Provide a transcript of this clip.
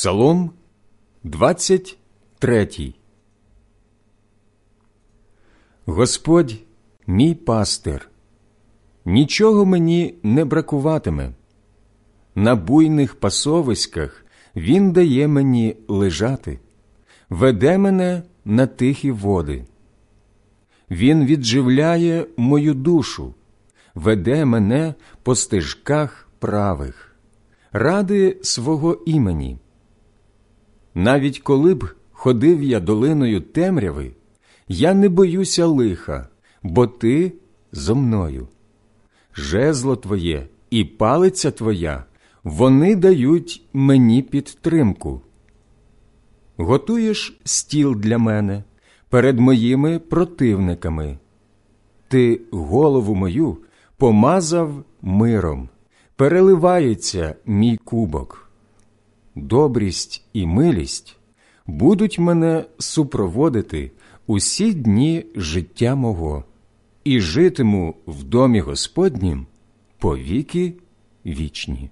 Псалом 23 Господь мій пастир, нічого мені не бракуватиме. На буйних пасовиськах Він дає мені лежати, веде мене на тихі води. Він відживляє мою душу, веде мене по стежках правих, ради свого імені. Навіть коли б ходив я долиною темряви, я не боюся лиха, бо ти зо мною. Жезло твоє і палиця твоя, вони дають мені підтримку. Готуєш стіл для мене перед моїми противниками. Ти голову мою помазав миром, переливається мій кубок. Добрість і милість будуть мене супроводити усі дні життя мого, і житиму в домі Господнім повіки вічні.